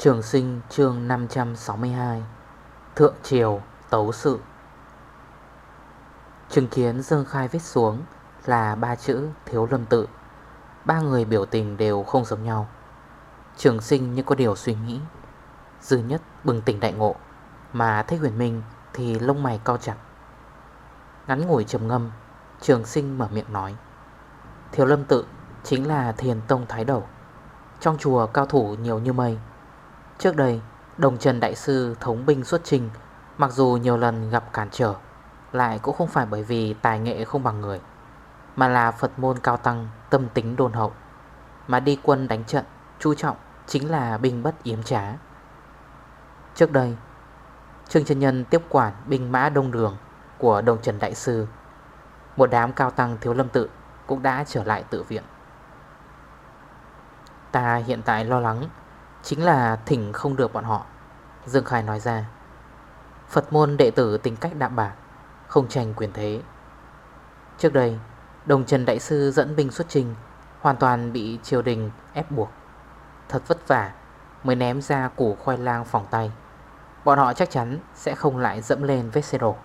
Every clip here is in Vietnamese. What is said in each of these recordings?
Trường sinh chương 562 Thượng Triều, Tấu Sự. Chứng kiến Dương Khai viết xuống là ba chữ Thiếu Lâm Tự. Ba người biểu tình đều không giống nhau. Trường sinh như có điều suy nghĩ. Dư nhất bừng tỉnh đại ngộ, Mà Thích Huyền Minh thì lông mày cao chặt. Ngắn ngủi trầm ngâm, Trường sinh mở miệng nói, Thiếu Lâm Tự chính là thiền tông thái đầu. Trong chùa cao thủ nhiều như mây Trước đây, Đồng Trần Đại Sư thống binh xuất trình, Mặc dù nhiều lần gặp cản trở, Lại cũng không phải bởi vì tài nghệ không bằng người, Mà là Phật môn cao tăng, Tâm tính đồn hậu. Mà đi quân đánh trận Chú trọng chính là binh bất yếm trá. Trước đây, Trương chân Nhân tiếp quản binh mã đông đường Của Đồng Trần Đại Sư. Một đám cao tăng thiếu lâm tự Cũng đã trở lại tự viện. Ta hiện tại lo lắng Chính là thỉnh không được bọn họ. Dương Khai nói ra. Phật môn đệ tử tính cách đạm bạc, Không tranh quyền thế. Trước đây, Đồng Trần Đại Sư dẫn binh xuất trình, Hoàn toàn bị triều đình ép buộc. Thật vất vả, Mới ném ra củ khoai lang phòng tay. Bọn họ chắc chắn sẽ không lại dẫm lên vết xe đổ.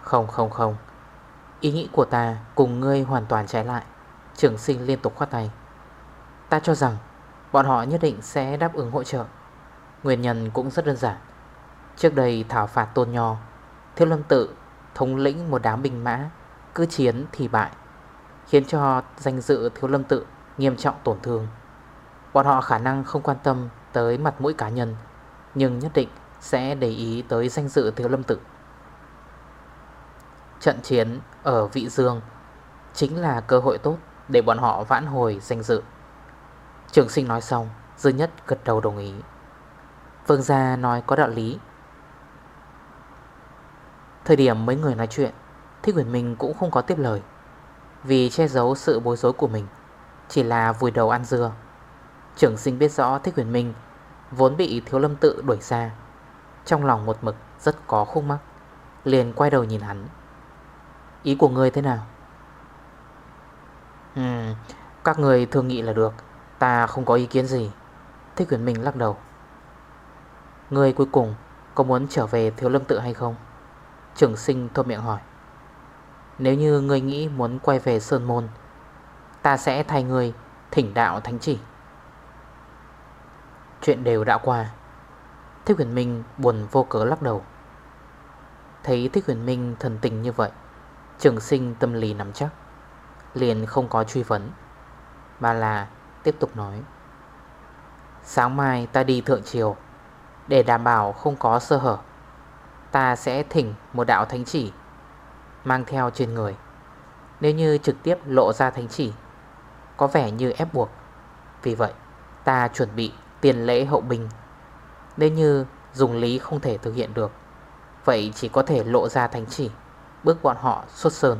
Không không không. Ý nghĩ của ta cùng ngươi hoàn toàn trái lại. Trường sinh liên tục khoát tay. Ta cho rằng Bọn họ nhất định sẽ đáp ứng hỗ trợ. Nguyên nhân cũng rất đơn giản. Trước đây thảo phạt tôn nho Thiếu lâm tự thống lĩnh một đám binh mã, Cứ chiến thì bại, Khiến cho danh dự thiếu lâm tự Nghiêm trọng tổn thương. Bọn họ khả năng không quan tâm tới mặt mũi cá nhân, Nhưng nhất định sẽ để ý tới danh dự thiếu lâm tự. Trận chiến ở Vị Dương Chính là cơ hội tốt để bọn họ vãn hồi danh dự. Trường sinh nói xong Dư nhất gật đầu đồng ý. Vương gia nói có đạo lý. Thời điểm mấy người nói chuyện Thích Quyền Minh cũng không có tiếp lời Vì che giấu sự bối rối của mình Chỉ là vùi đầu ăn dưa. Trưởng sinh biết rõ Thích Quyền Minh Vốn bị thiếu lâm tự đuổi xa Trong lòng một mực rất có khúc mắc Liền quay đầu nhìn hắn. Ý của người thế nào? Ừm Các người thương nghị là được Ta không có ý kiến gì. Thích Huyền Minh lắc đầu. Người cuối cùng có muốn trở về thiếu lâm tự hay không? Trường sinh thô miệng hỏi. Nếu như người nghĩ muốn quay về Sơn Môn, Ta sẽ thay người thỉnh đạo thánh chỉ. Chuyện đều đã qua. Thích huyền minh buồn vô cớ lắc đầu. Thấy Thích huyền minh thần tình như vậy, Trường sinh tâm lý nắm chắc, Liền không có truy vấn, Mà là tiếp tục nói. Sáng mai ta đi thượng triều, Để đảm bảo không có sơ hở, Ta sẽ thỉnh một đạo thánh chỉ Mang theo trên người. Nếu như trực tiếp lộ ra thánh chỉ, Có vẻ như ép buộc. Vì vậy, ta chuẩn bị tiền lễ hậu binh. Nếu như dùng lý không thể thực hiện được, Vậy chỉ có thể lộ ra thánh chỉ, Bước bọn họ xuất sơn.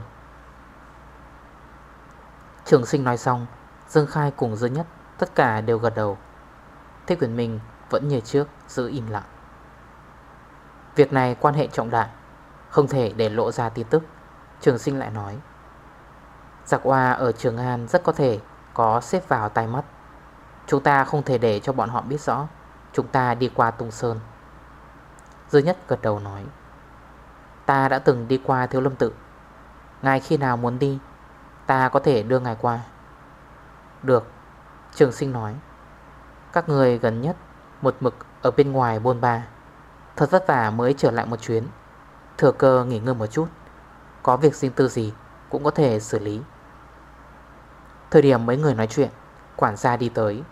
Trường sinh nói xong Dương Khai cùng Dương Nhất, Tất cả đều gật đầu. Thế quyền Minh vẫn như trước, giữ im lặng. Việc này quan hệ trọng đại, Không thể để lộ ra tin tức. Trường sinh lại nói, Giặc hoa ở Trường An rất có thể Có xếp vào tay mắt. Chúng ta không thể để cho bọn họ biết rõ. Chúng ta đi qua Tung Sơn. Dư nhất gật đầu nói, Ta đã từng đi qua Thiếu Lâm Tự. Ngài khi nào muốn đi, Ta có thể đưa ngài qua. Được, Trường sinh nói. Các người gần nhất, Một mực ở bên ngoài bôn ba. Thật vất vả mới trở lại một chuyến. Thừa cơ nghỉ ngơi một chút. Có việc riêng tư gì Cũng có thể xử lý. Thời điểm mấy người nói chuyện, Quản gia đi tới.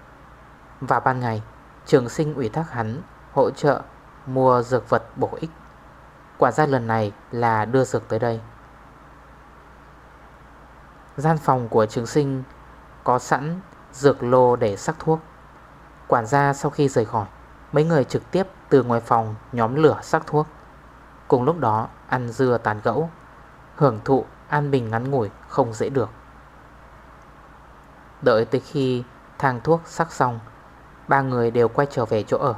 Và ban ngày, Trường sinh ủy thác hắn Hỗ trợ mua dược vật bổ ích. Quản gia lần này là đưa dược tới đây. Gian phòng của trường sinh có sẵn dược lô để sắc thuốc. Quản gia sau khi rời khỏi, Mấy người trực tiếp từ ngoài phòng nhóm lửa sắc thuốc. Cùng lúc đó, ăn dưa tàn gẫu, Hưởng thụ an bình ngắn ngủi không dễ được. Đợi tới khi thang thuốc sắc xong, Ba người đều quay trở về chỗ ở.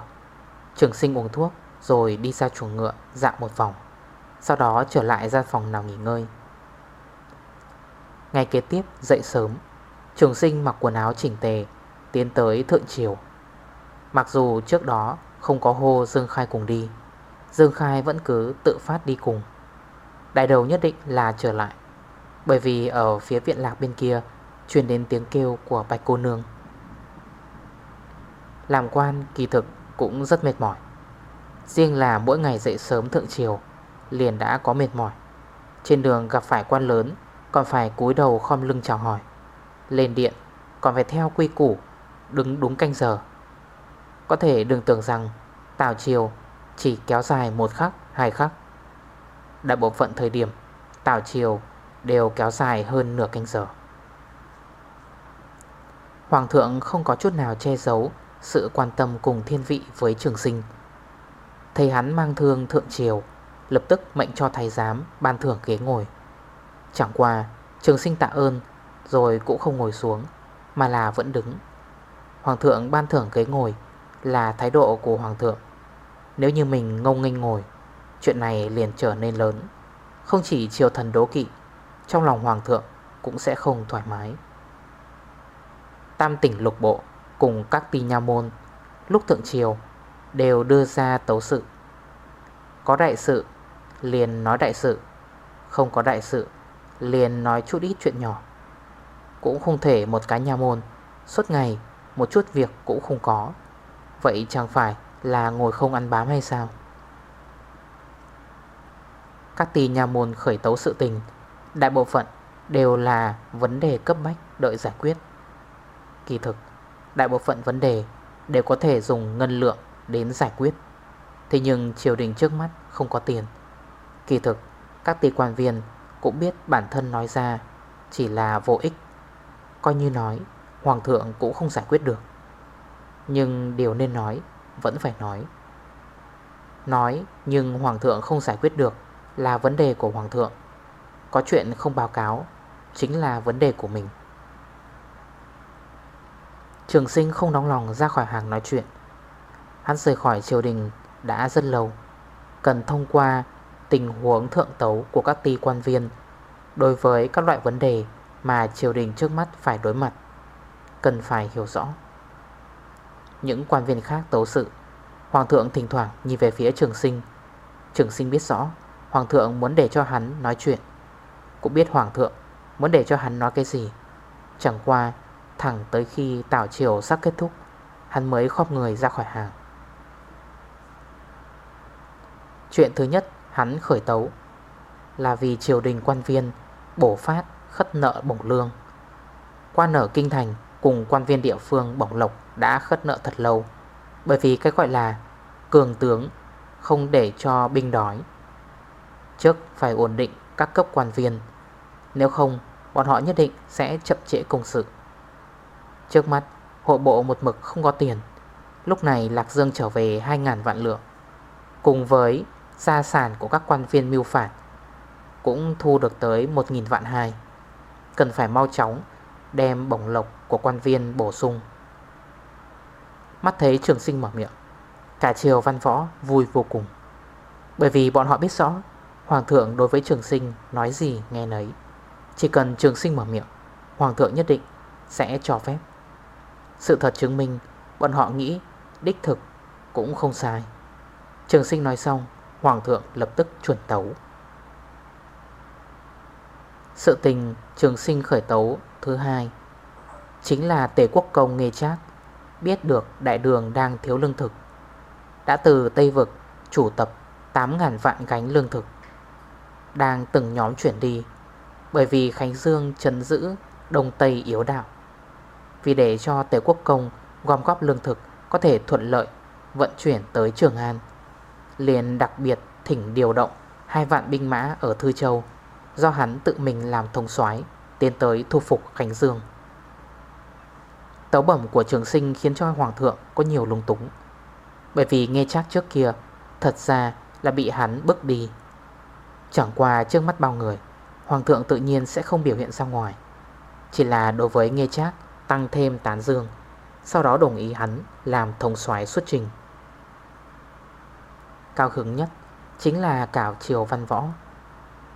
Trường sinh uống thuốc Rồi đi ra chuồng ngựa dạo một vòng, Sau đó trở lại gian phòng nào nghỉ ngơi. Ngày kế tiếp dậy sớm Trường sinh mặc quần áo chỉnh tề, Tiến tới thượng triều. Mặc dù trước đó không có hô Dương Khai cùng đi, Dương Khai vẫn cứ tự phát đi cùng. Đại đầu nhất định là trở lại, Bởi vì ở phía viện lạc bên kia Truyền đến tiếng kêu của bạch cô nương. Làm quan kỳ thực cũng rất mệt mỏi. Riêng là mỗi ngày dậy sớm thượng chiều Liền đã có mệt mỏi. Trên đường gặp phải quan lớn, Còn phải cúi đầu khom lưng chào hỏi. Lên điện. Còn phải theo quy củ, Đứng đúng canh giờ. Có thể đừng tưởng rằng Tào chiều chỉ kéo dài một khắc, hai khắc. Đại bộ phận thời điểm, Tào chiều đều kéo dài hơn nửa canh giờ. Hoàng thượng không có chút nào che giấu Sự quan tâm cùng thiên vị với trường sinh. Thầy hắn mang thương thượng triều, Lập tức mệnh cho thầy giám ban thưởng ghế ngồi. Chẳng qua, trường sinh tạ ơn rồi cũng không ngồi xuống, Mà là vẫn đứng. Hoàng thượng ban thưởng ghế ngồi Là thái độ của hoàng thượng. Nếu như mình ngông nghênh ngồi, Chuyện này liền trở nên lớn. Không chỉ triều thần đố kỵ, Trong lòng hoàng thượng cũng sẽ không thoải mái. Tam tỉnh lục bộ cùng các ti nha môn Lúc thượng triều đều đưa ra tấu sự. Có đại sự, liền nói đại sự. Không có đại sự, liền nói chút ít chuyện nhỏ. Cũng không thể một cái nhà môn. Suốt ngày, một chút việc cũng không có. Vậy chẳng phải là ngồi không ăn bám hay sao? Các tì nhà môn khởi tấu sự tình, Đại bộ phận đều là vấn đề cấp bách đợi giải quyết. Kỳ thực, Đại bộ phận vấn đề đều có thể dùng ngân lượng đến giải quyết. Thế nhưng triều đình trước mắt không có tiền. Kỳ thực, Các tỷ quan viên cũng biết bản thân nói ra Chỉ là vô ích. Coi như nói, Hoàng thượng cũng không giải quyết được. Nhưng điều nên nói, Vẫn phải nói. Nói, nhưng Hoàng thượng không giải quyết được Là vấn đề của Hoàng thượng. Có chuyện không báo cáo, Chính là vấn đề của mình. Trường sinh không đóng lòng ra khỏi hàng nói chuyện. Hắn rời khỏi triều đình đã rất lâu, Cần thông qua tình huống thượng tấu của các ti quan viên Đối với các loại vấn đề mà triều đình trước mắt phải đối mặt. Cần phải hiểu rõ. Những quan viên khác tấu sự. Hoàng thượng thỉnh thoảng nhìn về phía trường sinh. Trường sinh biết rõ, Hoàng thượng muốn để cho hắn nói chuyện. Cũng biết Hoàng thượng muốn để cho hắn nói cái gì. Chẳng qua, Thẳng tới khi tảo chiều sắp kết thúc, Hắn mới khóc người ra khỏi hàng. Chuyện thứ nhất hắn khởi tấu Là vì triều đình quan viên Bổ phát khất nợ bổng lương. Quan ở Kinh Thành Cùng quan viên địa phương bổng lộc Đã khất nợ thật lâu, Bởi vì cái gọi là cường tướng Không để cho binh đói. Trước phải ổn định các cấp quan viên, Nếu không, Bọn họ nhất định sẽ chậm trễ công sự. Trước mắt, Hội bộ một mực không có tiền, Lúc này Lạc Dương trở về 2.000 vạn lượng. Cùng với gia sản của các quan viên mưu phản, Cũng thu được tới 1.000 vạn hai. Cần phải mau chóng Đem bổng lộc của quan viên bổ sung. Mắt thấy trường sinh mở miệng, Cả triều văn võ vui vô cùng. Bởi vì bọn họ biết rõ, Hoàng thượng đối với trường sinh nói gì nghe nấy. Chỉ cần trường sinh mở miệng, Hoàng thượng nhất định sẽ cho phép. Sự thật chứng minh Bọn họ nghĩ đích thực cũng không sai. Trường sinh nói xong, Hoàng thượng lập tức chuẩn tấu. Sự tình trường sinh khởi tấu thứ hai Chính là tề quốc công nghề chát Biết được đại đường đang thiếu lương thực, Đã từ Tây Vực chủ tập 8.000 vạn gánh lương thực, Đang từng nhóm chuyển đi Bởi vì Khánh Dương chấn giữ Đông Tây yếu đạo. Vì để cho Tề Quốc Công gom góp lương thực Có thể thuận lợi vận chuyển tới Trường An, liền đặc biệt thỉnh điều động Hai vạn binh mã ở Thư Châu Do hắn tự mình làm thông soái, Tiến tới thu phục Khánh Dương. Tấu bẩm của trường sinh khiến cho Hoàng thượng có nhiều lung túng. Bởi vì nghe chắc trước kia, Thật ra là bị hắn bước đi. Chẳng qua trước mắt bao người, Hoàng thượng tự nhiên sẽ không biểu hiện ra ngoài. Chỉ là đối với nghe chắc, Tăng thêm tán dương, Sau đó đồng ý hắn làm thông soái xuất trình. Cao hứng nhất Chính là cảo triều văn võ.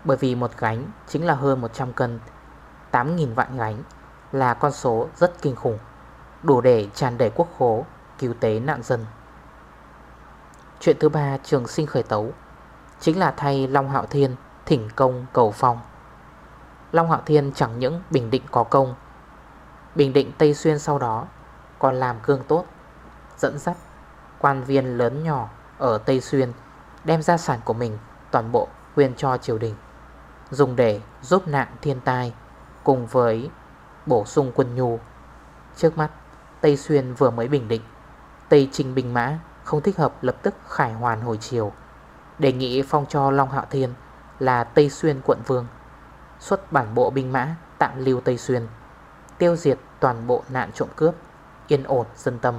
Bởi vì một gánh chính là hơn 100 cân 8.000 vạn gánh Là con số rất kinh khủng, Đủ để tràn đầy quốc khố, cứu tế nạn dân. Chuyện thứ ba, trường sinh khởi tấu, Chính là thay Long Hạo Thiên thỉnh công cầu phong. Long Hạo Thiên chẳng những bình định có công, Bình định Tây Xuyên sau đó Còn làm cương tốt, Dẫn dắt quan viên lớn nhỏ Ở Tây Xuyên, Đem gia sản của mình toàn bộ quyên cho triều đình. Dùng để giúp nạn thiên tai, Cùng với bổ sung quân nhu. Trước mắt, Tây Xuyên vừa mới bình định, Tây Trình Bình Mã không thích hợp lập tức khải hoàn hồi chiều. Đề nghị phong cho Long Hạo Thiên là Tây Xuyên quận vương, Xuất bản bộ binh mã tạm lưu Tây Xuyên, Tiêu diệt toàn bộ nạn trộm cướp, Yên ổn dân tâm.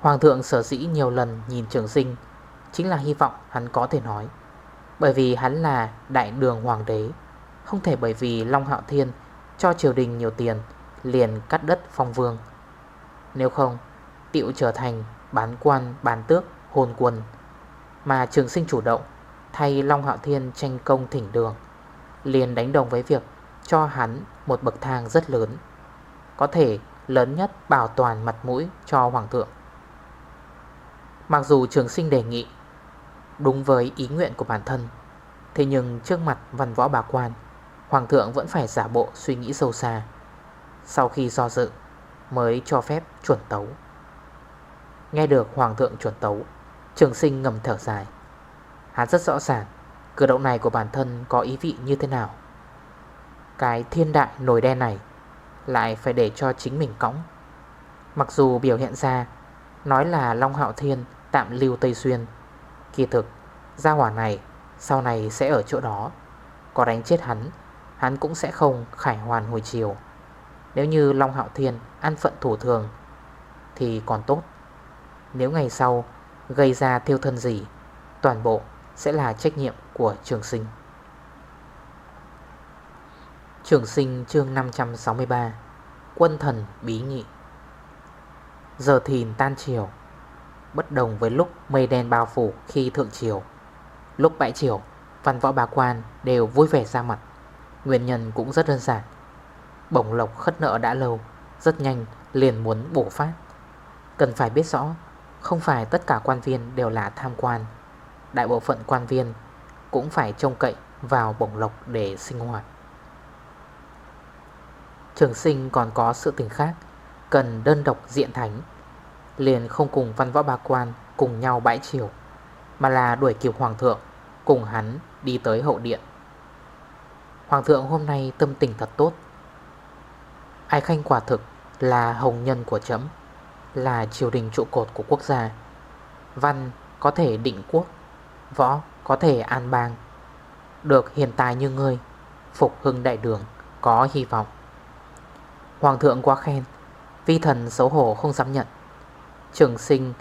Hoàng thượng sở dĩ nhiều lần nhìn trường sinh Chính là hy vọng hắn có thể nói bởi vì hắn là đại đường hoàng đế. Không thể bởi vì Long Hạo Thiên cho triều đình nhiều tiền, Liền cắt đất phong vương. Nếu không, Tiệu trở thành bán quan, bán tước hồn quân. Mà trường sinh chủ động, Thay Long Hạo Thiên tranh công thỉnh đường, Liền đánh đồng với việc Cho hắn một bậc thang rất lớn, Có thể lớn nhất bảo toàn mặt mũi cho Hoàng thượng. Mặc dù trường sinh đề nghị Đúng với ý nguyện của bản thân. Thế nhưng trước mặt văn võ bà quan, Hoàng thượng vẫn phải giả bộ suy nghĩ sâu xa. Sau khi do dự, Mới cho phép chuẩn tấu. Nghe được Hoàng thượng chuẩn tấu, Trường sinh ngầm thở dài. Hắn rất rõ ràng, Cử động này của bản thân có ý vị như thế nào. Cái thiên đại nồi đen này Lại phải để cho chính mình cõng. Mặc dù biểu hiện ra, Nói là Long Hạo Thiên tạm lưu Tây Xuyên Kỳ thực, Gia hỏa này sau này sẽ ở chỗ đó. Có đánh chết hắn Hắn cũng sẽ không khải hoàn hồi chiều. Nếu như Long Hạo Thiên Ăn phận thủ thường, Thì còn tốt. Nếu ngày sau gây ra thiêu thân gì, Toàn bộ sẽ là trách nhiệm của trường sinh. Trường sinh chương 563 Quân thần bí nghị. Giờ thìn tan chiều. Bất đồng với lúc mây đen bao phủ khi thượng chiều Lúc bãi chiều Văn võ bà quan đều vui vẻ ra mặt. Nguyên nhân cũng rất đơn giản. Bổng lộc khất nợ đã lâu, Rất nhanh liền muốn bổ phát. Cần phải biết rõ, Không phải tất cả quan viên đều là tham quan. Đại bộ phận quan viên Cũng phải trông cậy vào bổng lộc để sinh hoạt. Trường sinh còn có sự tình khác, Cần đơn độc diện thánh. Liền không cùng văn võ bà quan Cùng nhau bãi chiều Mà là đuổi kịp hoàng thượng, Cùng hắn đi tới hậu điện. Hoàng thượng hôm nay tâm tình thật tốt. Ai khanh quả thực là hồng nhân của chấm, Là triều đình trụ cột của quốc gia. Văn có thể định quốc, Võ có thể an bang. Được hiện tài như ngươi, Phục hưng đại đường, Có hy vọng. Hoàng thượng quá khen, Vi thần xấu hổ không dám nhận. Trường sinh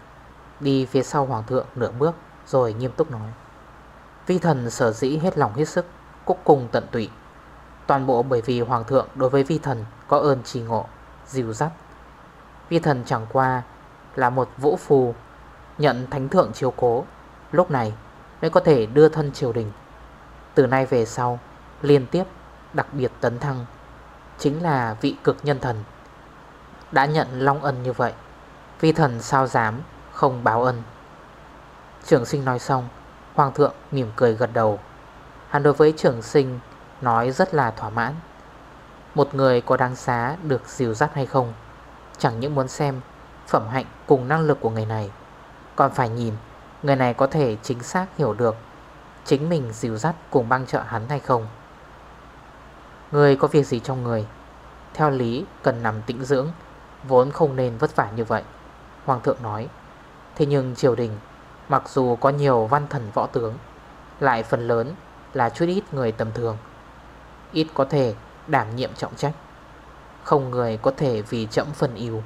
đi phía sau hoàng thượng nửa bước Rồi nghiêm túc nói. Vi thần sở dĩ hết lòng hết sức Cúc cùng tận tụy. Toàn bộ bởi vì hoàng thượng đối với vi thần Có ơn trì ngộ, dìu dắt. Vi thần chẳng qua Là một vũ phù Nhận thánh thượng chiếu cố Lúc này mới có thể đưa thân triều đình. Từ nay về sau Liên tiếp đặc biệt tấn thăng Chính là vị cực nhân thần. Đã nhận long ân như vậy Vi thần sao dám không báo ân. Trường sinh nói xong, Hoàng thượng mỉm cười gật đầu. Hắn đối với trường sinh Nói rất là thỏa mãn. Một người có đáng giá được dìu dắt hay không, Chẳng những muốn xem Phẩm hạnh cùng năng lực của người này, Còn phải nhìn Người này có thể chính xác hiểu được Chính mình dìu dắt cùng băng trợ hắn hay không. Người có việc gì trong người? Theo lý cần nằm tĩnh dưỡng, Vốn không nên vất vả như vậy. Hoàng thượng nói. Thế nhưng triều đình, Mặc dù có nhiều văn thần võ tướng, Lại phần lớn là chút ít người tầm thường. Ít có thể đảm nhiệm trọng trách, Không người có thể vì chậm phần yêu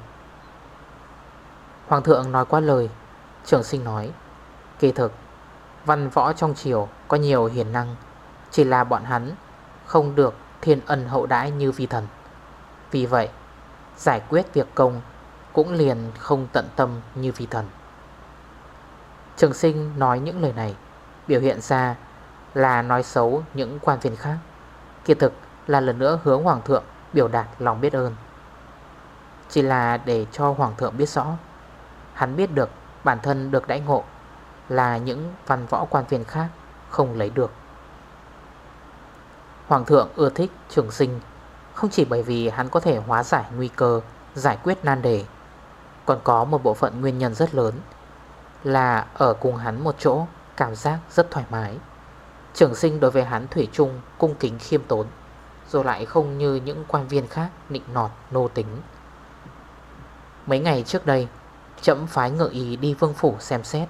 Hoàng thượng nói qua lời, Trường sinh nói, Kỳ thực, Văn võ trong triều có nhiều hiền năng, Chỉ là bọn hắn Không được thiên ân hậu đãi như vi thần. Vì vậy, Giải quyết việc công cũng liền không tận tâm như vi thần. Trường sinh nói những lời này, Biểu hiện ra là nói xấu những quan viên khác. Kỳ thực là lần nữa hướng Hoàng thượng biểu đạt lòng biết ơn. Chỉ là để cho Hoàng thượng biết rõ, Hắn biết được bản thân được đãi ngộ Là những văn võ quan viên khác không lấy được. Hoàng thượng ưa thích trường sinh Không chỉ bởi vì hắn có thể hóa giải nguy cơ, Giải quyết nan đề còn có một bộ phận nguyên nhân rất lớn Là ở cùng hắn một chỗ, Cảm giác rất thoải mái. Trưởng sinh đối với hắn Thủy chung, Cung kính, khiêm tốn, Rồi lại không như những quan viên khác Nịnh nọt, nô tính. Mấy ngày trước đây, Chậm phái ngự ý đi vương phủ xem xét.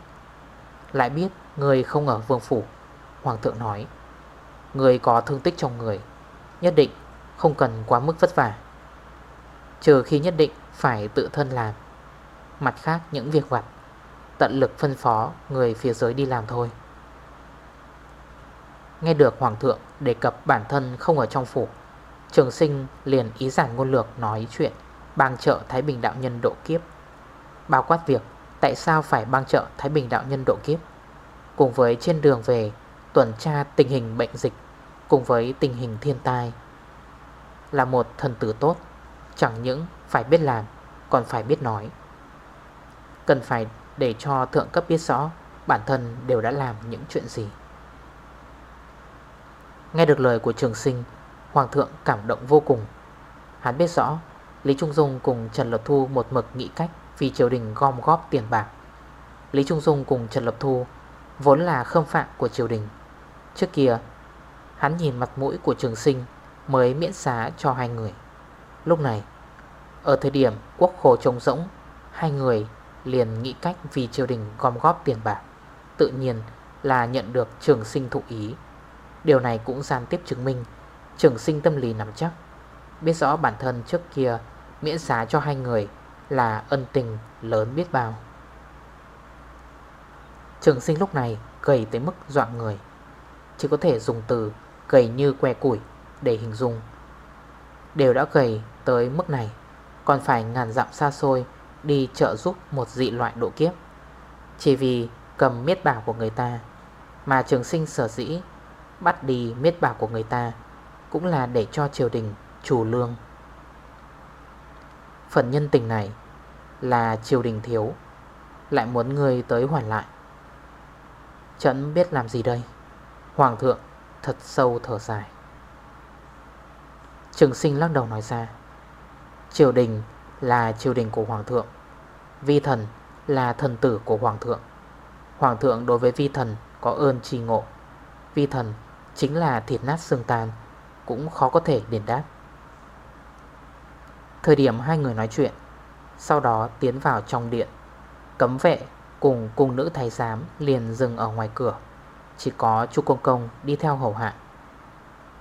Lại biết người không ở vương phủ, Hoàng thượng nói, Người có thương tích trong người, Nhất định không cần quá mức vất vả. Trừ khi nhất định phải tự thân làm. Mặt khác những việc vặt, Tận lực phân phó người phía dưới đi làm thôi. Nghe được Hoàng thượng đề cập bản thân không ở trong phủ, Trường sinh liền ý giản ngôn lược nói chuyện Bang trợ Thái Bình đạo nhân độ kiếp. Bao quát việc Tại sao phải bang trợ Thái Bình đạo nhân độ kiếp, Cùng với trên đường về Tuần tra tình hình bệnh dịch, Cùng với tình hình thiên tai, Là một thần tử tốt, Chẳng những phải biết làm, Còn phải biết nói. Cần phải để cho thượng cấp biết rõ Bản thân đều đã làm những chuyện gì. Nghe được lời của trường sinh, Hoàng thượng cảm động vô cùng. Hắn biết rõ, Lý Trung Dung cùng Trần Lập Thu một mực nghĩ cách Vì triều đình gom góp tiền bạc. Lý Trung Dung cùng Trần Lập Thu Vốn là khâm phạm của triều đình. Trước kia, Hắn nhìn mặt mũi của trường sinh Mới miễn xá cho hai người. Lúc này, Ở thời điểm quốc khổ trống rỗng, Hai người liền nghĩ cách vì triều đình gom góp tiền bạc, Tự nhiên là nhận được trường sinh thụ ý. Điều này cũng gian tiếp chứng minh Trường sinh tâm lý nắm chắc. Biết rõ bản thân trước kia Miễn xá cho hai người Là ân tình lớn biết bao. Trường sinh lúc này gầy tới mức dọa người. Chỉ có thể dùng từ gầy như que củi để hình dung. Đều đã gầy tới mức này, Còn phải ngàn dặm xa xôi Đi trợ giúp một dị loại độ kiếp. Chỉ vì cầm miết bảo của người ta Mà trường sinh sở dĩ Bắt đi miết bảo của người ta Cũng là để cho triều đình chủ lương. Phần nhân tình này Là triều đình thiếu, Lại muốn người tới hoàn lại. Chẳng biết làm gì đây? Hoàng thượng thật sâu thở dài. Trường sinh lắc đầu nói ra, Triều đình là triều đình của Hoàng thượng, Vi thần là thần tử của Hoàng thượng. Hoàng thượng đối với vi thần có ơn trì ngộ. Vi thần chính là thịt nát xương tan, Cũng khó có thể đền đáp. Thời điểm hai người nói chuyện, Sau đó tiến vào trong điện, Cấm vệ cùng cung nữ thái giám liền dừng ở ngoài cửa, Chỉ có chú Công Công đi theo hầu hạ.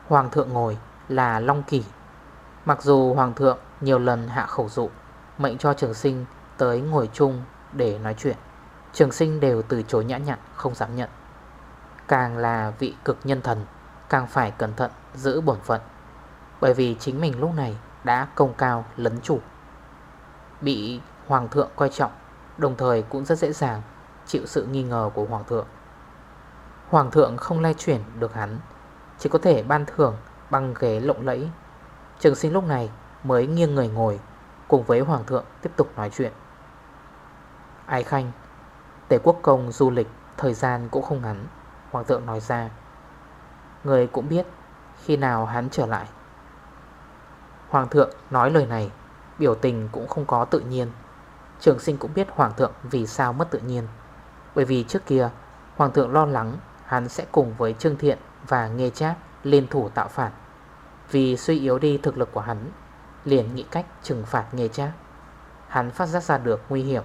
Hoàng thượng ngồi là Long Kỳ Mặc dù Hoàng thượng nhiều lần hạ khẩu dụ, Mệnh cho trường sinh tới ngồi chung để nói chuyện. Trường sinh đều từ chối nhã nhặn, không dám nhận. Càng là vị cực nhân thần, Càng phải cẩn thận, giữ bổn phận. Bởi vì chính mình lúc này đã công cao, lấn chủ. Bị hoàng thượng coi trọng, Đồng thời cũng rất dễ dàng Chịu sự nghi ngờ của hoàng thượng. Hoàng thượng không lay chuyển được hắn, Chỉ có thể ban thưởng bằng ghế lộng lẫy. Trường sinh lúc này mới nghiêng người ngồi Cùng với hoàng thượng tiếp tục nói chuyện. Ái khanh, Tề quốc công du lịch Thời gian cũng không ngắn, Hoàng thượng nói ra. Người cũng biết khi nào hắn trở lại. Hoàng thượng nói lời này, Biểu tình cũng không có tự nhiên. Trường sinh cũng biết Hoàng thượng vì sao mất tự nhiên. Bởi vì trước kia, Hoàng thượng lo lắng Hắn sẽ cùng với Trương Thiện và Nghê Trác Liên thủ tạo phản. Vì suy yếu đi thực lực của hắn Liền nghĩ cách trừng phạt nghề Trác Hắn phát giác ra được nguy hiểm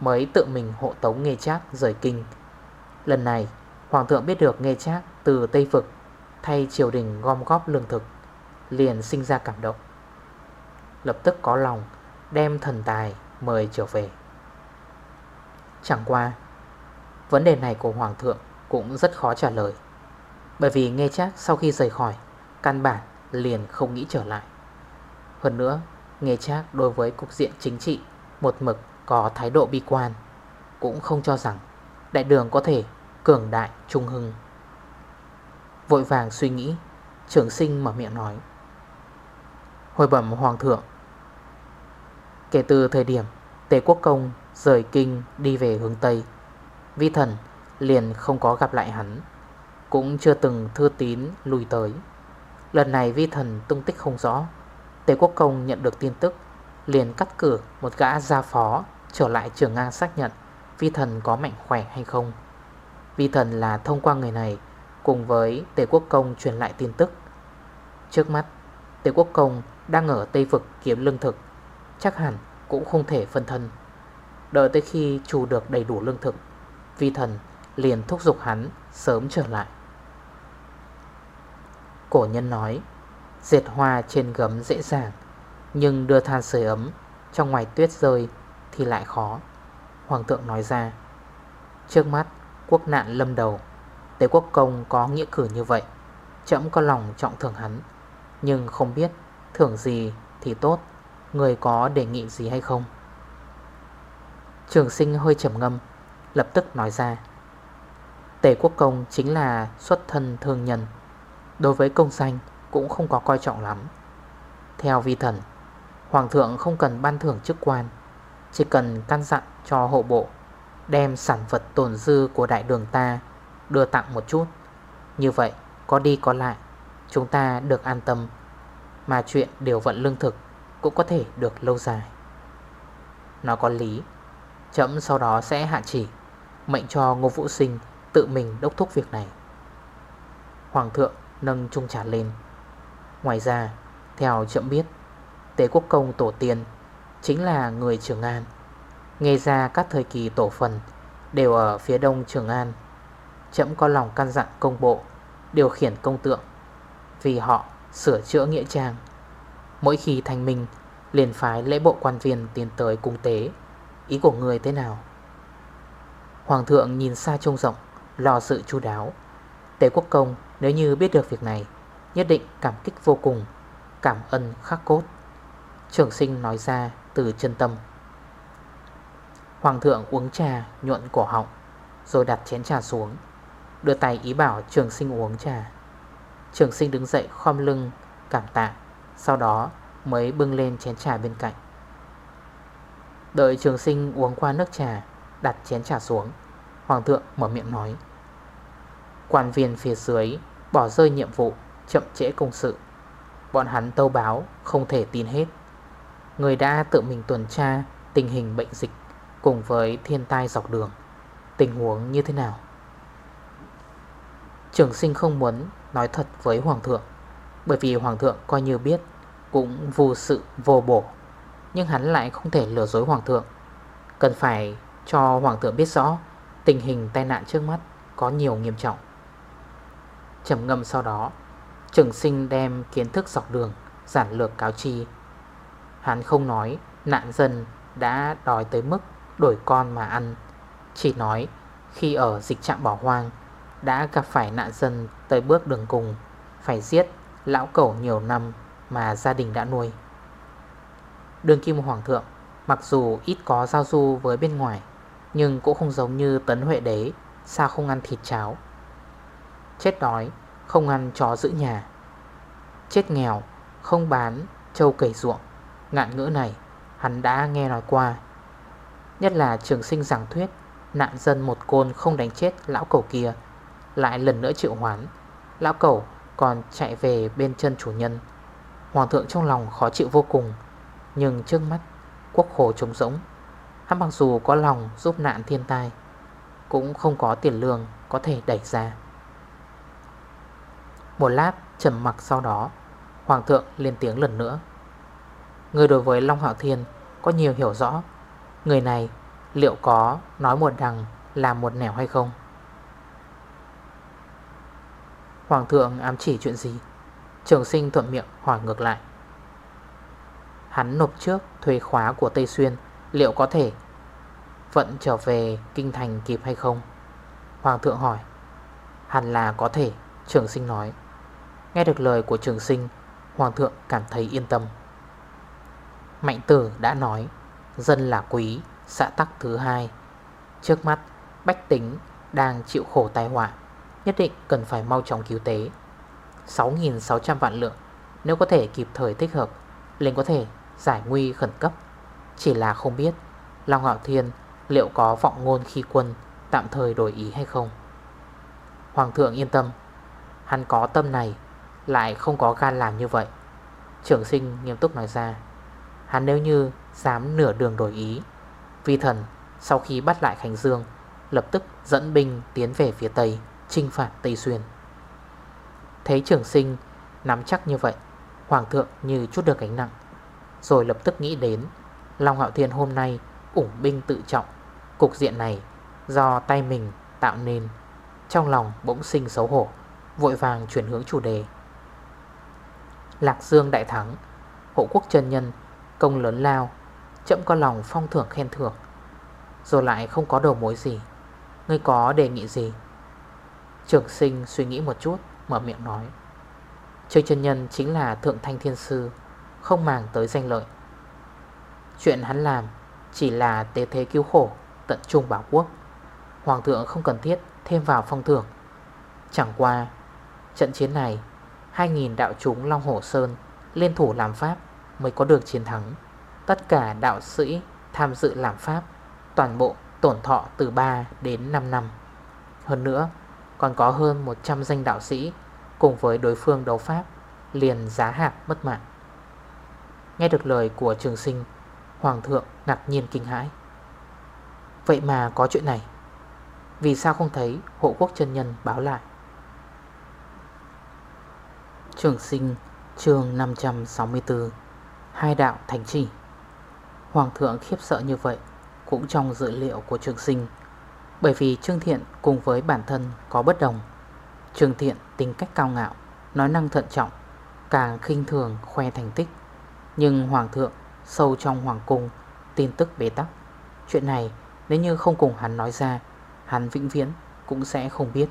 Mới tự mình hộ tống nghề Trác rời kinh. Lần này Hoàng thượng biết được nghề Trác từ Tây Phực, Thay triều đình gom góp lương thực Liền sinh ra cảm động. Lập tức có lòng Đem thần tài mời trở về. Chẳng qua Vấn đề này của Hoàng thượng Cũng rất khó trả lời Bởi vì nghe chắc sau khi rời khỏi Căn bản liền không nghĩ trở lại. Hơn nữa, nghề chắc đối với cục diện chính trị Một mực có thái độ bi quan, Cũng không cho rằng Đại đường có thể cường đại trung hưng. Vội vàng suy nghĩ Trưởng sinh mở miệng nói. Hồi bẩm hoàng thượng, Kể từ thời điểm Tề Quốc Công rời kinh đi về hướng Tây, Vi thần liền không có gặp lại hắn, Cũng chưa từng thư tín lùi tới. Lần này vi thần tung tích không rõ Tề Quốc Công nhận được tin tức, Liền cắt cử một gã gia phó Trở lại trường ngang xác nhận Vi thần có mạnh khỏe hay không. Vi thần là thông qua người này Cùng với Tề Quốc Công truyền lại tin tức. Trước mắt, Tề Quốc Công đang ở Tây Vực kiếm lương thực, Chắc hẳn cũng không thể phân thân. Đợi tới khi trù được đầy đủ lương thực, Vi thần liền thúc giục hắn sớm trở lại. Cổ nhân nói Diệt hoa trên gấm dễ dàng, Nhưng đưa than sưởi ấm, Trong ngoài tuyết rơi Thì lại khó. Hoàng thượng nói ra, Trước mắt, quốc nạn lâm đầu. Tế quốc công có nghĩa cử như vậy Chậm có lòng trọng thưởng hắn. Nhưng không biết thưởng gì thì tốt, Người có đề nghị gì hay không? Trường sinh hơi trầm ngâm, Lập tức nói ra, Tề quốc công chính là xuất thân thương nhân. Đối với công danh cũng không có coi trọng lắm. Theo vi thần, Hoàng thượng không cần ban thưởng chức quan, Chỉ cần căn dặn cho hộ bộ Đem sản vật tồn dư của đại đường ta Đưa tặng một chút. Như vậy, có đi có lại, Chúng ta được an tâm, Mà chuyện điều vận lương thực Cũng có thể được lâu dài. Nó có lý Chấm sau đó sẽ hạ chỉ, Mệnh cho Ngô Vũ Sinh Tự mình đốc thúc việc này. Hoàng thượng nâng trung trả lên. Ngoài ra, Theo chậm biết Tế quốc công tổ tiên Chính là người Trường An. Nghe ra các thời kỳ tổ phần Đều ở phía đông Trường An Chậm có lòng căn dặn công bộ Điều khiển công tượng Vì họ sửa chữa nghĩa trang. Mỗi khi thành minh, liền phái lễ bộ quan viên tiến tới cung tế. Ý của người thế nào? Hoàng thượng nhìn xa trông rộng, Lo sự chu đáo. Tề quốc công, nếu như biết được việc này Nhất định cảm kích vô cùng, Cảm ơn khắc cốt. Trường sinh nói ra từ chân tâm. Hoàng thượng uống trà, nhuận cổ họng, Rồi đặt chén trà xuống, Đưa tay ý bảo trường sinh uống trà. Trường sinh đứng dậy khom lưng, Cảm tạ, Sau đó mới bưng lên chén trà bên cạnh. Đợi trường sinh uống qua nước trà, Đặt chén trà xuống, Hoàng thượng mở miệng nói, Quan viên phía dưới bỏ rơi nhiệm vụ Chậm trễ công sự. Bọn hắn tâu báo, không thể tin hết. Người đã tự mình tuần tra Tình hình bệnh dịch Cùng với thiên tai dọc đường. Tình huống như thế nào? Trường sinh không muốn Nói thật với Hoàng thượng, Bởi vì Hoàng thượng coi như biết Cũng vô sự, vô bổ. Nhưng hắn lại không thể lừa dối Hoàng thượng. Cần phải cho Hoàng thượng biết rõ Tình hình tai nạn trước mắt Có nhiều nghiêm trọng. Trầm ngâm sau đó Trường sinh đem kiến thức dọc đường, Giản lược cáo chi. Hắn không nói, nạn dân đã đói tới mức đổi con mà ăn. Chỉ nói, khi ở dịch trạm bỏ hoang, Đã gặp phải nạn dân tới bước đường cùng, Phải giết lão cẩu nhiều năm mà gia đình đã nuôi. Đường kim hoàng thượng, Mặc dù ít có giao du với bên ngoài, Nhưng cũng không giống như tấn huệ đế, Sao không ăn thịt cháo? Chết đói không ăn chó giữ nhà. Chết nghèo, Không bán, trâu cầy ruộng. Ngạn ngữ này, hắn đã nghe nói qua. Nhất là trường sinh giảng thuyết, Nạn dân một côn không đánh chết lão cầu kia. Lại lần nữa triệu hoán, Lão cầu còn chạy về bên chân chủ nhân. Hoàng thượng trong lòng khó chịu vô cùng, Nhưng trước mắt, Quốc khổ trống rỗng. Hắn mặc dù có lòng giúp nạn thiên tai, Cũng không có tiền lương Có thể đẩy ra. Một lát trầm mặc sau đó, Hoàng thượng lên tiếng lần nữa. Người đối với Long Hạo Thiên Có nhiều hiểu rõ. Người này liệu có nói một đằng Làm một nẻo hay không? Hoàng thượng ám chỉ chuyện gì? Trường sinh thuận miệng hỏi ngược lại. Hắn nộp trước thuê khóa của Tây Xuyên, Liệu có thể Vận trở về kinh thành kịp hay không? Hoàng thượng hỏi. Hẳn là có thể. Trường sinh nói. Nghe được lời của trường sinh, Hoàng thượng cảm thấy yên tâm. Mạnh tử đã nói, Dân là quý, Xã tắc thứ hai. Trước mắt, Bách tính đang chịu khổ tai họa, Nhất định cần phải mau chóng cứu tế. 6.600 vạn lượng, Nếu có thể kịp thời thích hợp, liền có thể giải nguy khẩn cấp. Chỉ là không biết, Long Hạo Thiên liệu có vọng ngôn khi quân Tạm thời đổi ý hay không? Hoàng thượng yên tâm. Hắn có tâm này, Lại không có gan làm như vậy. Trưởng sinh nghiêm túc nói ra. Hắn nếu như dám nửa đường đổi ý, Vi thần sau khi bắt lại Khánh Dương, Lập tức dẫn binh tiến về phía Tây Trinh phạt Tây Xuyên. Thấy trưởng sinh nắm chắc như vậy, Hoàng thượng như chút được gánh nặng, Rồi lập tức nghĩ đến Long Hạo Thiên hôm nay ủng binh tự trọng. Cục diện này do tay mình tạo nên, Trong lòng bỗng sinh xấu hổ. Vội vàng chuyển hướng chủ đề. Lạc Dương đại thắng, Hộ quốc chân nhân, Công lớn lao Chậm có lòng phong thưởng khen thưởng, Rồi lại không có đầu mối gì. Ngươi có đề nghị gì? Trường sinh suy nghĩ một chút, Mở miệng nói. Trương chân nhân chính là thượng thanh thiên sư, Không màng tới danh lợi. Chuyện hắn làm Chỉ là tế thế cứu khổ, Tận trung bảo quốc. Hoàng thượng không cần thiết thêm vào phong thưởng. Chẳng qua Trận chiến này 2.000 đạo chúng Long Hổ Sơn Liên thủ làm pháp mới có được chiến thắng. Tất cả đạo sĩ tham dự làm pháp, Toàn bộ tổn thọ từ 3 đến 5 năm. Hơn nữa, còn có hơn 100 danh đạo sĩ Cùng với đối phương đấu pháp Liền giá hạc mất mạng. Nghe được lời của trường sinh, Hoàng thượng ngạc nhiên kinh hãi. Vậy mà có chuyện này, Vì sao không thấy hộ quốc chân nhân báo lại? Trường sinh, chương 564 Hai đạo thành trì. Hoàng thượng khiếp sợ như vậy Cũng trong dữ liệu của trường sinh, Bởi vì Trương Thiện cùng với bản thân có bất đồng. Trương Thiện tính cách cao ngạo, Nói năng thận trọng, Càng khinh thường khoe thành tích. Nhưng Hoàng thượng sâu trong Hoàng cung, Tin tức bế tắc. Chuyện này nếu như không cùng hắn nói ra, Hắn vĩnh viễn cũng sẽ không biết.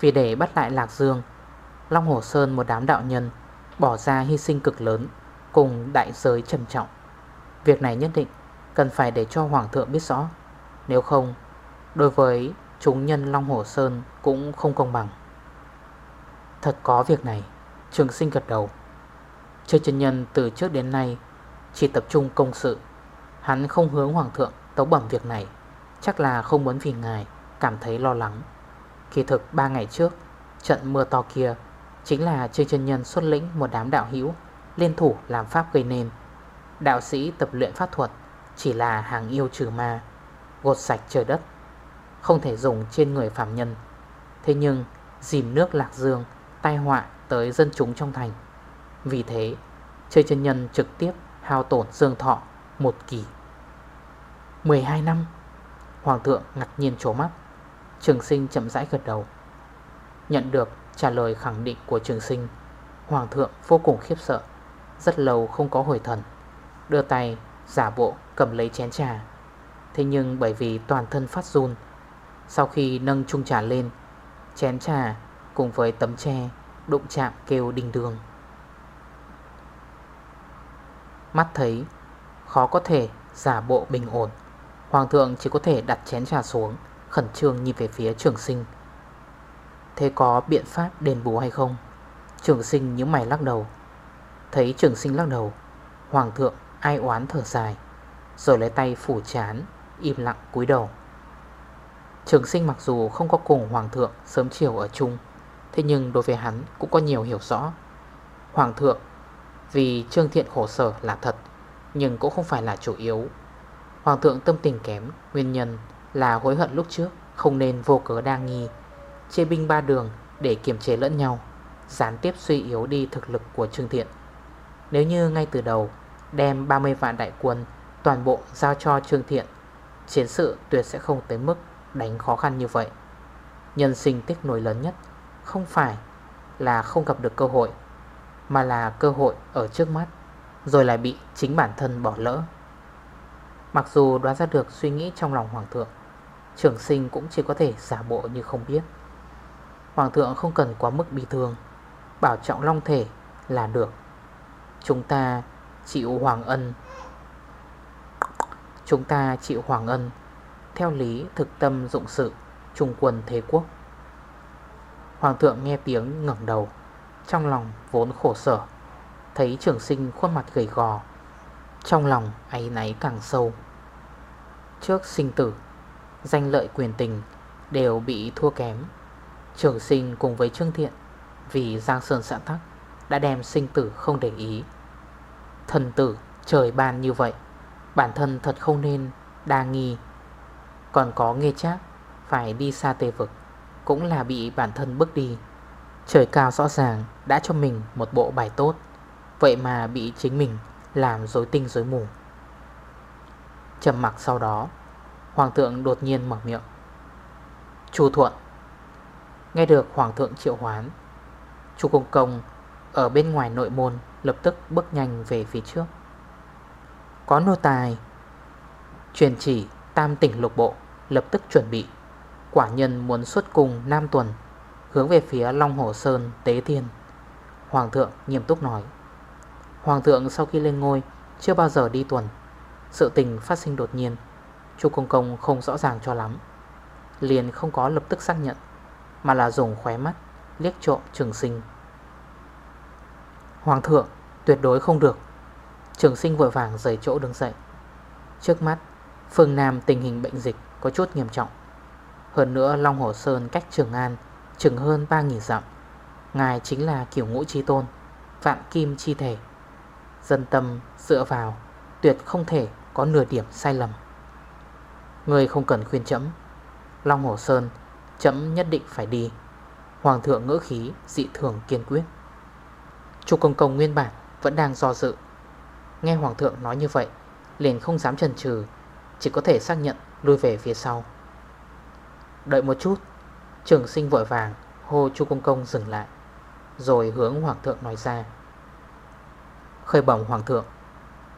Vì để bắt lại Lạc Dương Long Hồ Sơn một đám đạo nhân Bỏ ra hy sinh cực lớn Cùng đại giới trầm trọng. Việc này nhất định Cần phải để cho Hoàng thượng biết rõ. Nếu không, Đối với chúng nhân Long Hồ Sơn Cũng không công bằng. Thật có việc này, Trường sinh gật đầu. Chơi chân nhân từ trước đến nay Chỉ tập trung công sự. Hắn không hướng Hoàng thượng tấu bẩm việc này. Chắc là không muốn vì ngài Cảm thấy lo lắng. Kỳ thực 3 ngày trước, Trận mưa to kia Chính là Trương chân Nhân xuất lĩnh một đám đạo hữu, Liên thủ làm pháp gây nên. Đạo sĩ tập luyện pháp thuật Chỉ là hàng yêu trừ ma, Gột sạch trời đất, Không thể dùng trên người phạm nhân. Thế nhưng, dìm nước lạc dương, Tai họa tới dân chúng trong thành. Vì thế Chơi chân nhân trực tiếp hao tổn dương thọ Một kỳ. 12 năm, Hoàng thượng ngạc nhiên trố mắt, Trường sinh chậm rãi gật đầu. Nhận được trả lời khẳng định của trường sinh, Hoàng thượng vô cùng khiếp sợ, Rất lâu không có hồi thần. Đưa tay, giả bộ, cầm lấy chén trà. Thế nhưng bởi vì toàn thân phát run, Sau khi nâng chung trà lên, Chén trà cùng với tấm tre Đụng chạm kêu đình đường. Mắt thấy Khó có thể giả bộ bình ổn, Hoàng thượng chỉ có thể đặt chén trà xuống, Khẩn trương nhìn về phía trường sinh. Thế có biện pháp đền bù hay không? Trường sinh những mày lắc đầu. Thấy trường sinh lắc đầu, Hoàng thượng ai oán thở dài, Rồi lấy tay phủ chán, Im lặng cúi đầu. Trường sinh mặc dù không có cùng Hoàng thượng Sớm chiều ở chung, Thế nhưng đối với hắn cũng có nhiều hiểu rõ. Hoàng thượng, Vì trương thiện khổ sở là thật, Nhưng cũng không phải là chủ yếu. Hoàng thượng tâm tình kém, Nguyên nhân là hối hận lúc trước Không nên vô cớ đa nghi. Chê binh ba đường để kiềm chế lẫn nhau, Gián tiếp suy yếu đi thực lực của Trương Thiện. Nếu như ngay từ đầu Đem 30 vạn đại quân Toàn bộ giao cho Trương Thiện, Chiến sự tuyệt sẽ không tới mức Đánh khó khăn như vậy. Nhân sinh tích nổi lớn nhất Không phải là không gặp được cơ hội, Mà là cơ hội ở trước mắt, Rồi lại bị chính bản thân bỏ lỡ. Mặc dù đoán ra được suy nghĩ trong lòng Hoàng thượng Trưởng sinh cũng chỉ có thể giả bộ như không biết. Hoàng thượng không cần quá mức bị thương. Bảo trọng long thể là được. Chúng ta chịu hoàng ân. Chúng ta chịu hoàng ân. Theo lý thực tâm dụng sự, Trung quân thế quốc. Hoàng thượng nghe tiếng ngẩng đầu, Trong lòng vốn khổ sở, Thấy trưởng sinh khuôn mặt gầy gò, Trong lòng ấy náy càng sâu. Trước sinh tử, Danh lợi quyền tình Đều bị thua kém. Trường sinh cùng với Trương Thiện, Vì Giang Sơn xã tắc, Đã đem sinh tử không để ý. Thần tử trời ban như vậy, Bản thân thật không nên đa nghi. Còn có nghe chắc Phải đi xa tề vực, Cũng là bị bản thân bước đi. Trời cao rõ ràng đã cho mình một bộ bài tốt, Vậy mà bị chính mình làm dối tinh dối mù. Trầm mặc sau đó, Hoàng thượng đột nhiên mở miệng. Chu Thuận Nghe được Hoàng thượng triệu hoán, Chu Công Công Ở bên ngoài nội môn Lập tức bước nhanh về phía trước. Có nô tài Truyền chỉ tam tỉnh lục bộ Lập tức chuẩn bị. Quả nhân muốn xuất cùng Nam Tuần, Hướng về phía Long Hồ Sơn, Tế Thiên. Hoàng thượng nghiêm túc nói, Hoàng thượng sau khi lên ngôi, Chưa bao giờ đi tuần. Sự tình phát sinh đột nhiên, Chu Công Công không rõ ràng cho lắm, Liền không có lập tức xác nhận. Mà là dùng khóe mắt Liếc trộm trường sinh. Hoàng thượng, tuyệt đối không được. Trường sinh vội vàng rời chỗ đứng dậy. Trước mắt, Phương Nam tình hình bệnh dịch có chút nghiêm trọng. Hơn nữa Long Hồ Sơn cách Trường An Chừng hơn 3.000 dặm. Ngài chính là kiểu ngũ chi tôn, Vạn kim chi thể. Dân tâm dựa vào, Tuyệt không thể có nửa điểm sai lầm. Người không cần khuyên chấm, Long Hồ Sơn Chấm nhất định phải đi. Hoàng thượng ngữ khí dị thường kiên quyết. Chu Công Công nguyên bản Vẫn đang do dự. Nghe Hoàng thượng nói như vậy, Liền không dám chần chừ, Chỉ có thể xác nhận lui về phía sau. Đợi một chút, Trường sinh vội vàng Hô Chu Công Công dừng lại, Rồi hướng Hoàng thượng nói ra. Khơi bỏng Hoàng thượng,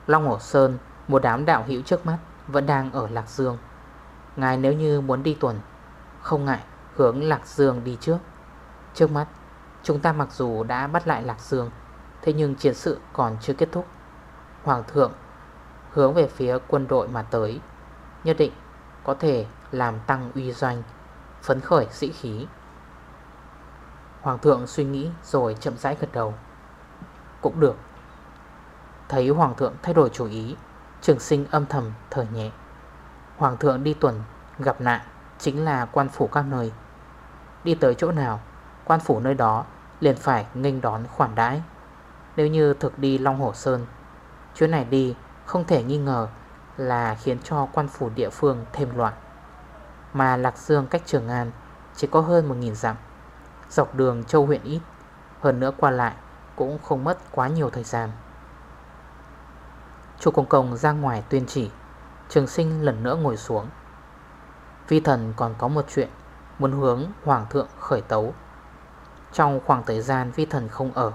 Long Hổ Sơn, Một đám đạo hữu trước mắt Vẫn đang ở Lạc Dương. Ngài nếu như muốn đi tuần, Không ngại hướng Lạc Dương đi trước. Trước mắt, Chúng ta mặc dù đã bắt lại Lạc Dương, Thế nhưng chiến sự còn chưa kết thúc. Hoàng thượng Hướng về phía quân đội mà tới, Nhất định có thể làm tăng uy doanh, Phấn khởi sĩ khí. Hoàng thượng suy nghĩ rồi chậm rãi gật đầu. Cũng được. Thấy hoàng thượng thay đổi chủ ý, Trường sinh âm thầm thở nhẹ. Hoàng thượng đi tuần gặp nạn. Chính là quan phủ các nơi. Đi tới chỗ nào, Quan phủ nơi đó liền phải nghênh đón khoản đãi. Nếu như thực đi Long Hồ Sơn, Chuyến này đi không thể nghi ngờ Là khiến cho quan phủ địa phương thêm loạn. Mà Lạc Dương cách Trường An Chỉ có hơn 1.000 dặm, Dọc đường châu huyện ít, Hơn nữa qua lại Cũng không mất quá nhiều thời gian. Chu Công Công ra ngoài tuyên chỉ, Trường sinh lần nữa ngồi xuống. Vi thần còn có một chuyện Muốn hướng Hoàng thượng khởi tấu. Trong khoảng thời gian vi thần không ở,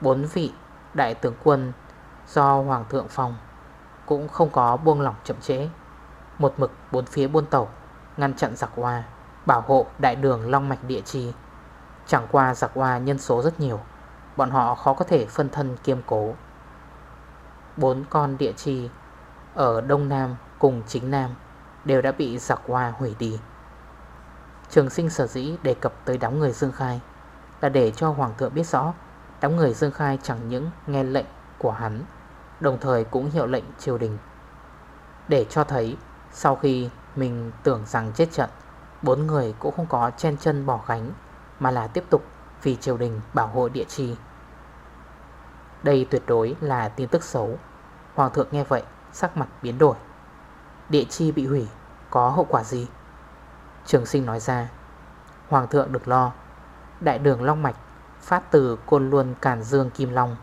Bốn vị đại tướng quân Do Hoàng thượng phòng Cũng không có buông lỏng chậm trễ. Một mực bốn phía buôn tàu, Ngăn chặn giặc hoa Bảo hộ đại đường long mạch địa chi. Chẳng qua giặc hoa nhân số rất nhiều, Bọn họ khó có thể phân thân kiêm cố. Bốn con địa chi Ở Đông Nam cùng chính Nam Đều đã bị giặc hoa hủy đi. Trường sinh sở dĩ đề cập tới đám người Dương Khai Là để cho Hoàng thượng biết rõ Đám người Dương Khai chẳng những nghe lệnh của hắn, Đồng thời cũng hiệu lệnh triều đình. Để cho thấy, Sau khi mình tưởng rằng chết trận, Bốn người cũng không có chen chân bỏ gánh, Mà là tiếp tục vì triều đình bảo hộ địa chi. Đây tuyệt đối là tin tức xấu. Hoàng thượng nghe vậy, Sắc mặt biến đổi. Địa chi bị hủy, Có hậu quả gì? Trường sinh nói ra. Hoàng thượng được lo. Đại đường Long Mạch, Phát từ Côn Luân Càn Dương Kim Long.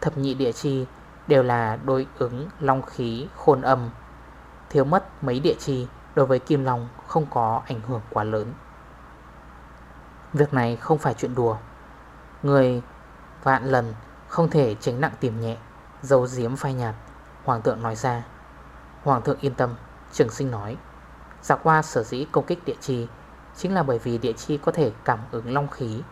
Thập nhị địa chi Đều là đối ứng long khí khôn âm. Thiếu mất mấy địa chi Đối với Kim Long không có ảnh hưởng quá lớn. Việc này không phải chuyện đùa. Người vạn lần không thể tránh nặng tìm nhẹ Dấu diếm phai nhạt, Hoàng thượng nói ra. Hoàng thượng yên tâm, Trường sinh nói. Giặc qua sở dĩ công kích địa chi Chính là bởi vì địa chi có thể cảm ứng long khí.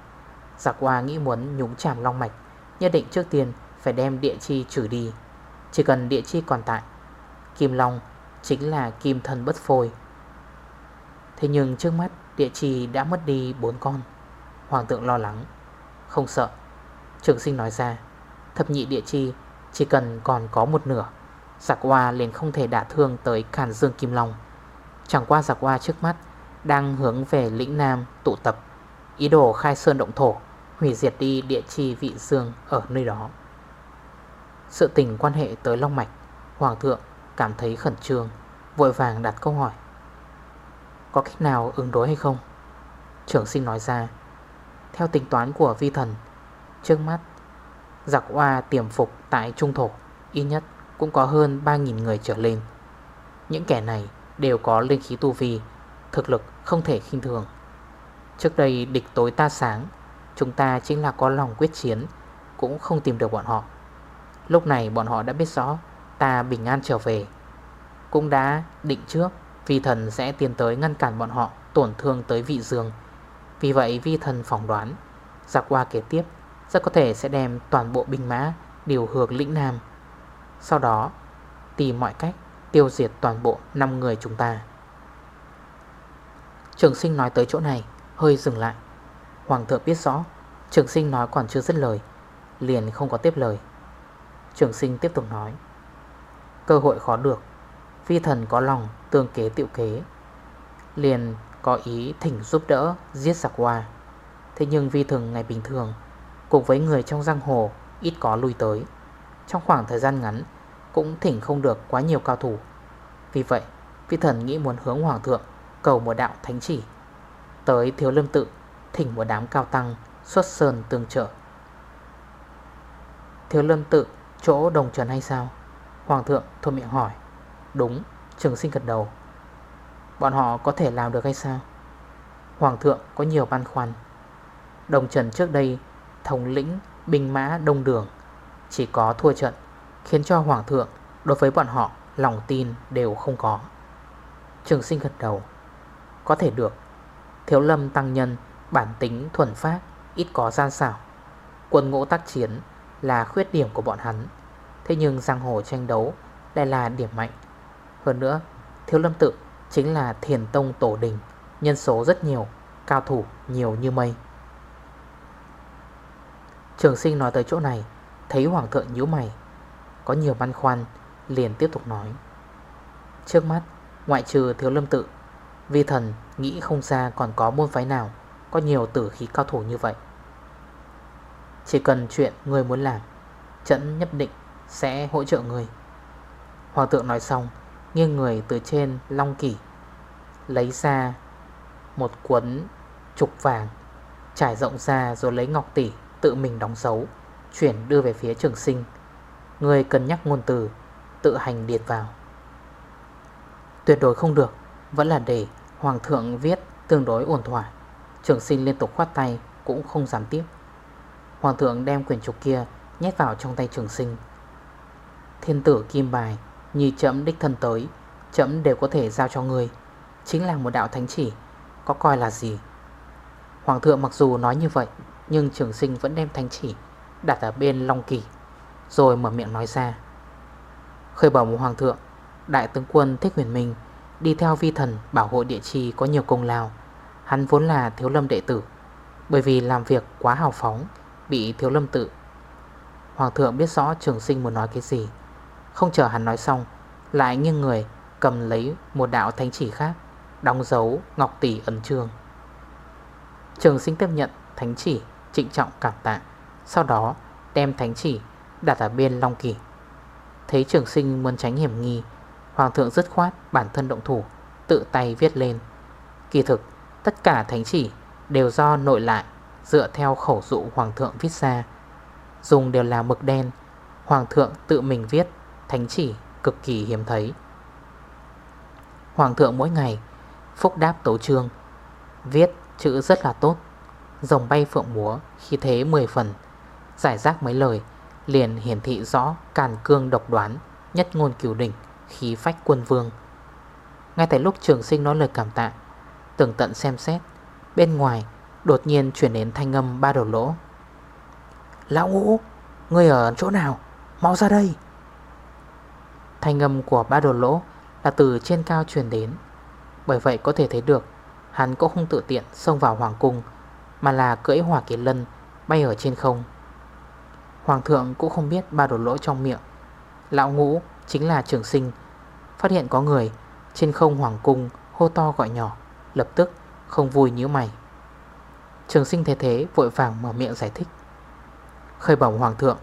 Giặc qua nghĩ muốn nhúng chàm long mạch, Nhất định trước tiên phải đem địa chi trừ đi. Chỉ cần địa chi còn tại, Kim long chính là kim thân bất phôi. Thế nhưng trước mắt, địa chi đã mất đi bốn con. Hoàng thượng lo lắng. Không sợ. Trường sinh nói ra, Thập nhị địa chi Chỉ cần còn có một nửa. Giặc hoa liền không thể đả thương tới Càn Dương Kim Long. Chẳng qua giặc hoa trước mắt Đang hướng về lĩnh Nam tụ tập, Ý đồ khai sơn động thổ, Hủy diệt đi địa chi vị dương ở nơi đó. Sự tình quan hệ tới Long Mạch, Hoàng thượng cảm thấy khẩn trương, Vội vàng đặt câu hỏi. Có cách nào ứng đối hay không? Trưởng sinh nói ra. Theo tính toán của vi thần, Trước mắt, Giặc hoa tiềm phục tại trung thổ, Ít nhất cũng có hơn 3.000 người trở lên. Những kẻ này đều có linh khí tu vi, Thực lực không thể khinh thường. Trước đây địch tối ta sáng, Chúng ta chính là có lòng quyết chiến, Cũng không tìm được bọn họ. Lúc này bọn họ đã biết rõ Ta bình an trở về. Cũng đã định trước, Vi thần sẽ tiến tới ngăn cản bọn họ Tổn thương tới vị dương. Vì vậy vi thần phỏng đoán Giặc qua kế tiếp, Rất có thể sẽ đem toàn bộ binh mã Điều hướng lĩnh Nam. Sau đó, tìm mọi cách Tiêu diệt toàn bộ 5 người chúng ta. Trường sinh nói tới chỗ này, Hơi dừng lại. Hoàng thượng biết rõ, Trường sinh nói còn chưa dứt lời, Liền không có tiếp lời. Trường sinh tiếp tục nói, Cơ hội khó được, Phi thần có lòng tương kế tiệu kế, Liền có ý thỉnh giúp đỡ Giết giặc hoa Thế nhưng vi thường ngày bình thường, Cùng với người trong giang hồ, Ít có lui tới. Trong khoảng thời gian ngắn Cũng thỉnh không được quá nhiều cao thủ. Vì vậy, vị thần nghĩ muốn hướng hoàng thượng Cầu một đạo thánh chỉ. Tới thiếu lâm tự, Thỉnh một đám cao tăng Xuất sơn tương trợ. Thiếu lâm tự, Chỗ đồng trần hay sao? Hoàng thượng thôi miệng hỏi. Đúng, trường sinh gật đầu. Bọn họ có thể làm được hay sao? Hoàng thượng có nhiều băn khoăn. Đồng trần trước đây Thống lĩnh binh mã đông đường. Chỉ có thua trận, Khiến cho hoàng thượng đối với bọn họ Lòng tin đều không có. Trường sinh gật đầu. Có thể được. Thiếu lâm tăng nhân bản tính thuần phát Ít có gian xảo. Quân ngũ tác chiến là khuyết điểm của bọn hắn. Thế nhưng giang hồ tranh đấu Lại là điểm mạnh. Hơn nữa, Thiếu lâm tự chính là thiền tông tổ đình, Nhân số rất nhiều, Cao thủ nhiều như mây. Trường sinh nói tới chỗ này Thấy hoàng thượng nhíu mày, Có nhiều băn khoăn, Liền tiếp tục nói. Trước mắt, ngoại trừ thiếu lâm tự, Vi thần nghĩ không ra còn có môn phái nào Có nhiều tử khí cao thủ như vậy. Chỉ cần chuyện người muốn làm Trận nhất định sẽ hỗ trợ người. Hoàng thượng nói xong, Nghiêng người từ trên long kỷ, Lấy ra Một cuốn trục vàng, Trải rộng ra rồi lấy ngọc tỷ Tự mình đóng dấu. Chuyển đưa về phía trường sinh. Người cần nhắc ngôn từ, Tự hành điệt vào. Tuyệt đối không được, Vẫn là để Hoàng thượng viết tương đối ổn thỏa. Trường sinh liên tục khoát tay, Cũng không dám tiếp. Hoàng thượng đem quyển trục kia Nhét vào trong tay trường sinh. Thiên tử kim bài Như chấm đích thân tới, Chấm đều có thể giao cho người. Chính là một đạo thánh chỉ, Có coi là gì? Hoàng thượng mặc dù nói như vậy, Nhưng trường sinh vẫn đem thánh chỉ Đặt ở bên Long Kỳ, Rồi mở miệng nói ra. Khởi bẩm hoàng thượng, Đại tướng quân Thích Huyền Minh Đi theo vi thần bảo hộ địa chi có nhiều công lao. Hắn vốn là thiếu lâm đệ tử, Bởi vì làm việc quá hào phóng, Bị thiếu lâm tự. Hoàng thượng biết rõ trường sinh muốn nói cái gì. Không chờ hắn nói xong, Lại nghiêng người cầm lấy một đạo thánh chỉ khác, Đóng dấu ngọc tỷ ấn trương. Trường sinh tiếp nhận thánh chỉ, Trịnh trọng cảm tạ. Sau đó, đem thánh chỉ đặt ở bên Long Kỳ. Thấy trường sinh muốn tránh hiểm nghi, Hoàng thượng dứt khoát bản thân động thủ, Tự tay viết lên. Kỳ thực, tất cả thánh chỉ Đều do nội lại Dựa theo khẩu dụ hoàng thượng viết ra. Dùng đều là mực đen, Hoàng thượng tự mình viết Thánh chỉ cực kỳ hiếm thấy. Hoàng thượng mỗi ngày Phúc đáp tấu trương Viết chữ rất là tốt, Rồng bay phượng múa khi thế 10 phần. Giải rác mấy lời, Liền hiển thị rõ càn cương độc đoán, Nhất ngôn cửu đỉnh, Khí phách quân vương. Ngay tại lúc trường sinh nói lời cảm tạ Tưởng tận xem xét, Bên ngoài đột nhiên chuyển đến thanh âm ba đầu lỗ. Lão ngũ Người ở chỗ nào? Mau ra đây. Thanh âm của ba đồ lỗ Là từ trên cao truyền đến. Bởi vậy có thể thấy được, Hắn cũng không tự tiện xông vào hoàng cung, Mà là cưỡi hỏa kiến lân Bay ở trên không. Hoàng thượng cũng không biết ba đột lỗ trong miệng. Lão ngũ chính là trường sinh, Phát hiện có người Trên không hoàng cung hô to gọi nhỏ, Lập tức không vui như mày. Trường sinh thế thế, vội vàng mở miệng giải thích. Khơi bỏng hoàng thượng,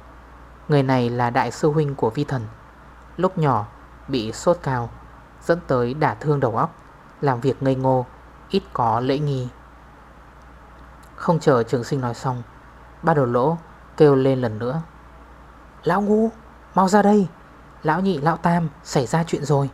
Người này là đại sư huynh của vi thần, Lúc nhỏ bị sốt cao, Dẫn tới đả thương đầu óc, Làm việc ngây ngô, Ít có lễ nghi. Không chờ trường sinh nói xong, Ba đồ lỗ kêu lên lần nữa. Lão ngu, mau ra đây. Lão nhị, lão tam, xảy ra chuyện rồi.